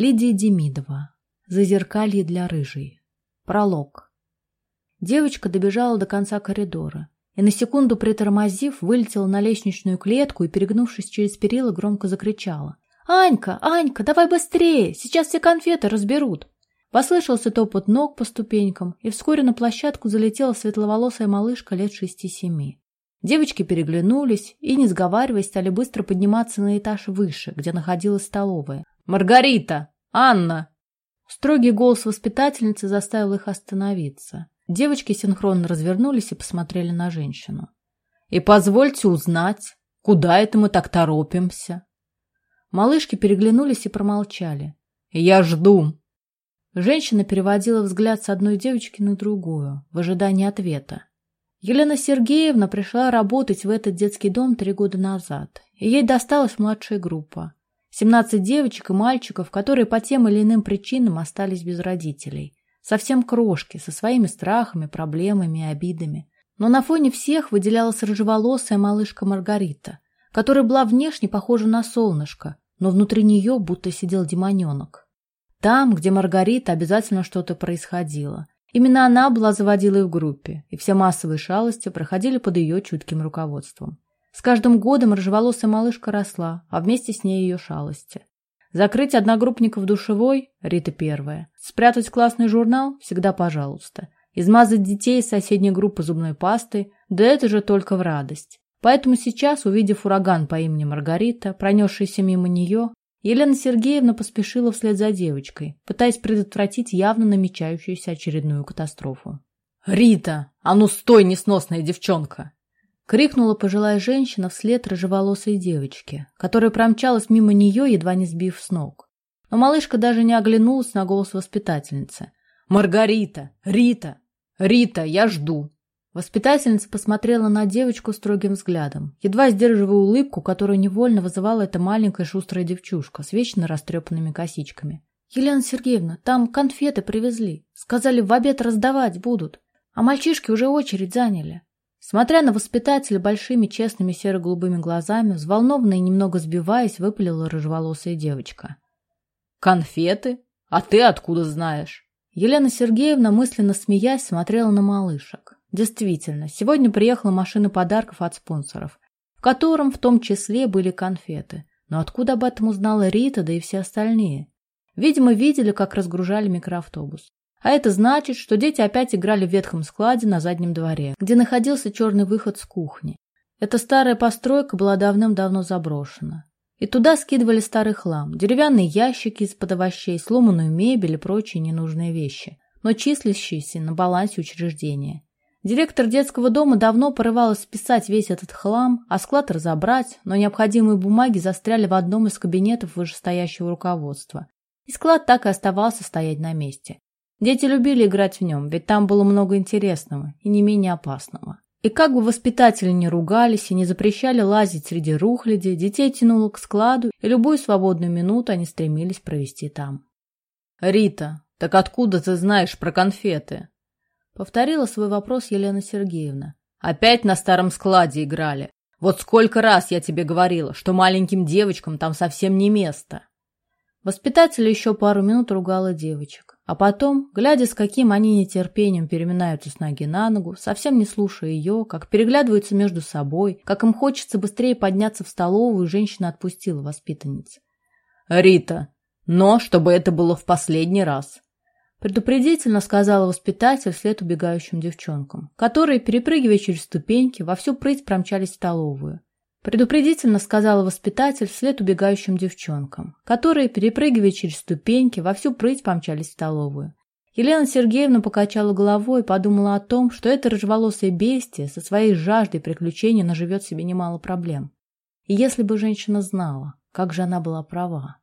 Лидия Демидова. Зазеркалье для рыжей. Пролог. Девочка добежала до конца коридора и на секунду притормозив, вылетела на лестничную клетку и, перегнувшись через перила, громко закричала. «Анька, Анька, давай быстрее! Сейчас все конфеты разберут!» Послышался топот ног по ступенькам, и вскоре на площадку залетела светловолосая малышка лет шести-семи. Девочки переглянулись и, не сговариваясь, стали быстро подниматься на этаж выше, где находилась столовая. «Маргарита! Анна!» Строгий голос воспитательницы заставил их остановиться. Девочки синхронно развернулись и посмотрели на женщину. «И позвольте узнать, куда это мы так торопимся?» Малышки переглянулись и промолчали. «Я жду!» Женщина переводила взгляд с одной девочки на другую, в ожидании ответа. Елена Сергеевна пришла работать в этот детский дом три года назад, и ей досталась младшая группа. 17 девочек и мальчиков, которые по тем или иным причинам остались без родителей. Совсем крошки, со своими страхами, проблемами и обидами. Но на фоне всех выделялась рыжеволосая малышка Маргарита, которая была внешне похожа на солнышко, но внутри нее будто сидел демоненок. Там, где Маргарита, обязательно что-то происходило. Именно она была заводилой в группе, и все массовые шалости проходили под ее чутким руководством. С каждым годом рыжеволосая малышка росла, а вместе с ней ее шалости. Закрыть одногруппников душевой – Рита первая. Спрятать классный журнал – всегда пожалуйста. Измазать детей из соседней группы зубной пастой – да это же только в радость. Поэтому сейчас, увидев ураган по имени Маргарита, пронесшийся мимо нее, Елена Сергеевна поспешила вслед за девочкой, пытаясь предотвратить явно намечающуюся очередную катастрофу. «Рита! А ну стой, несносная девчонка!» Крикнула пожилая женщина вслед рыжеволосой девочке, которая промчалась мимо нее, едва не сбив с ног. Но малышка даже не оглянулась на голос воспитательницы. «Маргарита! Рита! Рита, я жду!» Воспитательница посмотрела на девочку строгим взглядом, едва сдерживая улыбку, которую невольно вызывала эта маленькая шустрая девчушка с вечно растрепанными косичками. «Елена Сергеевна, там конфеты привезли. Сказали, в обед раздавать будут. А мальчишки уже очередь заняли. Смотря на воспитателя большими честными серо-голубыми глазами, взволнованно и немного сбиваясь, выпалила рыжеволосая девочка. «Конфеты? А ты откуда знаешь?» Елена Сергеевна, мысленно смеясь, смотрела на малышек. Действительно, сегодня приехала машина подарков от спонсоров, в котором в том числе были конфеты. Но откуда об этом узнала Рита, да и все остальные? Видимо, видели, как разгружали микроавтобус. А это значит, что дети опять играли в ветхом складе на заднем дворе, где находился черный выход с кухни. Эта старая постройка была давным-давно заброшена. И туда скидывали старый хлам, деревянные ящики из-под овощей, сломанную мебель и прочие ненужные вещи, но числящиеся на балансе учреждения. Директор детского дома давно порывалась списать весь этот хлам, а склад разобрать, но необходимые бумаги застряли в одном из кабинетов вышестоящего руководства. И склад так и оставался стоять на месте. Дети любили играть в нем, ведь там было много интересного и не менее опасного. И как бы воспитатели не ругались и не запрещали лазить среди рухляди, детей тянуло к складу, и любую свободную минуту они стремились провести там. «Рита, так откуда ты знаешь про конфеты?» Повторила свой вопрос Елена Сергеевна. «Опять на старом складе играли. Вот сколько раз я тебе говорила, что маленьким девочкам там совсем не место». Воспитатель еще пару минут ругала девочек. А потом, глядя, с каким они нетерпением переминаются с ноги на ногу, совсем не слушая ее, как переглядываются между собой, как им хочется быстрее подняться в столовую, женщина отпустила воспитанниц. «Рита, но чтобы это было в последний раз», предупредительно сказала воспитатель вслед убегающим девчонкам, которые, перепрыгивая через ступеньки, во всю прыть промчались в столовую. Предупредительно сказала воспитатель вслед убегающим девчонкам, которые, перепрыгивая через ступеньки, во всю прыть помчались в столовую. Елена Сергеевна покачала головой и подумала о том, что это рыжеволосое бестие со своей жаждой приключений наживет себе немало проблем. И если бы женщина знала, как же она была права.